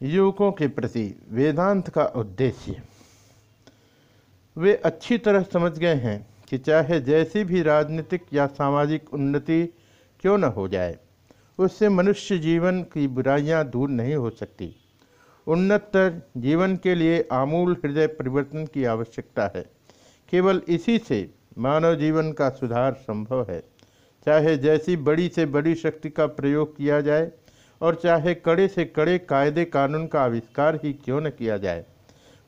युवकों के प्रति वेदांत का उद्देश्य। वे अच्छी तरह समझ गए हैं कि चाहे जैसी भी राजनीतिक या सामाजिक उन्नति क्यों न हो जाए, उससे मनुष्य जीवन की बुराइयाँ दूर नहीं हो सकती। उन्नतर जीवन के लिए आमूल हृदय परिवर्तन की आवश्यकता है। केवल इसी से मानव जीवन का सुधार संभव है। चाहे जैसी बड़ी से बड़ी शक्ति का प्रयोग किया जाए और चाहे कड़े से कड़े कायदे कानून का आविष्कार ही क्यों न किया जाए,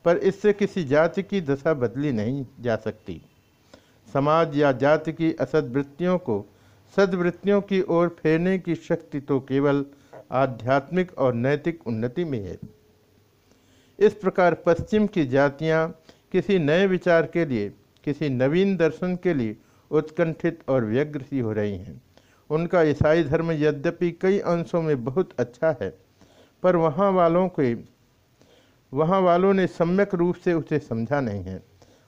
पर इससे किसी जाति की दशा बदली नहीं जा सकती। समाज या जाति की असदवृत्तियों को, सदवृत्तियों की ओर फेरने की शक्ति तो केवल आध्यात्मिक और नैतिक उन्नति में है। इस प्रकार पश्चिम की जातियाँ किसी नए विचार के लिए, किसी नवीन दर्शन के लिए उत्कंठित और व्यग्र सी हो रही हैं। उनका ईसाई धर्म यद्यपि कई अंशों में बहुत अच्छा है, पर वहाँ वालों के, वहाँ वालों ने सम्यक रूप से उसे समझा नहीं है,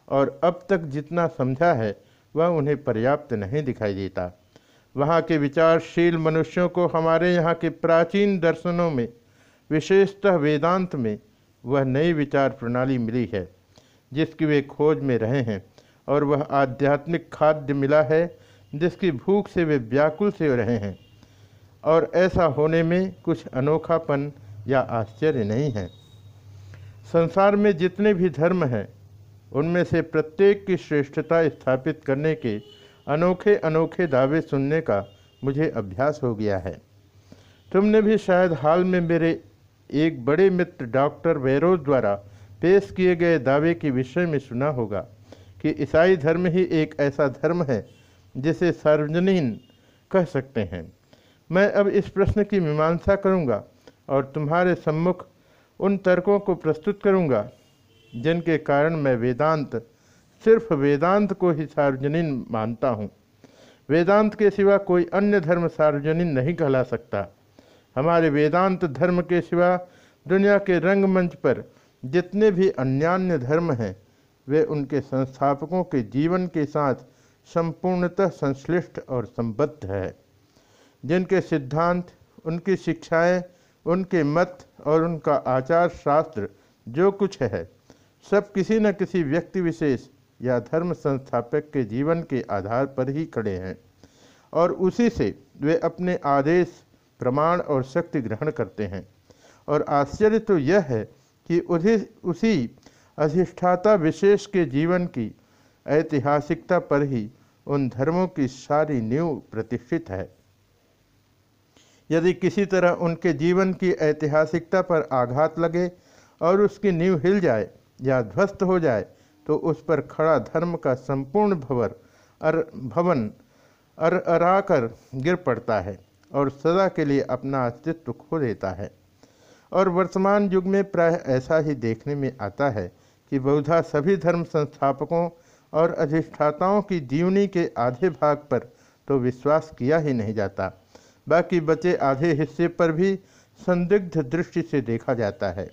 और अब तक जितना समझा है, वह उन्हें पर्याप्त नहीं दिखाई देता। वहाँ के विचारशील मनुष्यों को हमारे यहाँ के प्राचीन दर्शनों में, विशेषतः वेदांत में, वह नई विचार प्रणाली मिली है, जिसकी वे खोज में रहे हैं, और वह आध्यात्मिक खाद्य मिला है जिसकी भूख से वे व्याकुल से रहे हैं। और ऐसा होने में कुछ अनोखापन या आश्चर्य नहीं है। संसार में जितने भी धर्म हैं, उनमें से प्रत्येक की श्रेष्ठता स्थापित करने के अनोखे अनोखे दावे सुनने का मुझे अभ्यास हो गया है। तुमने भी शायद हाल में मेरे एक बड़े मित्र डॉक्टर वैरोज द्वारा पेश किए गए दावे के विषय में सुना होगा कि ईसाई धर्म ही एक ऐसा धर्म है जिसे सार्वजनीन कह सकते हैं। मैं अब इस प्रश्न की मीमांसा करूँगा और तुम्हारे सम्मुख उन तर्कों को प्रस्तुत करूँगा, जिनके कारण मैं वेदांत, सिर्फ़ वेदांत को ही सार्वजनीन मानता हूँ। वेदांत के सिवा कोई अन्य धर्म सार्वजनीन नहीं कहला सकता। हमारे वेदांत धर्म के सिवा दुनिया के रंगमंच पर जितने भी अन्यान्य धर्म हैं, वे उनके संस्थापकों के जीवन के साथ संपूर्णतः संश्लिष्ट और संबद्ध है। जिनके सिद्धांत, उनकी शिक्षाएँ, उनके मत और उनका आचार शास्त्र जो कुछ है, सब किसी न किसी व्यक्ति विशेष या धर्म संस्थापक के जीवन के आधार पर ही खड़े हैं, और उसी से वे अपने आदेश, प्रमाण और शक्ति ग्रहण करते हैं। और आश्चर्य तो यह है कि उसी उसी अधिष्ठाता विशेष के जीवन की ऐतिहासिकता पर ही उन धर्मों की सारी नींव प्रतिष्ठित है। यदि किसी तरह उनके जीवन की ऐतिहासिकता पर आघात लगे और उसकी नींव हिल जाए या ध्वस्त हो जाए तो उस पर खड़ा धर्म का संपूर्ण भवर अर, भवन अर, अराकर गिर पड़ता है और सदा के लिए अपना अस्तित्व खो देता है। और वर्तमान युग में प्राय ऐसा ही देखने में आता है कि बहुधा सभी धर्म संस्थापकों और अधिष्ठाताओं की जीवनी के आधे भाग पर तो विश्वास किया ही नहीं जाता। बाकी बचे आधे हिस्से पर भी संदिग्ध दृष्टि से देखा जाता है।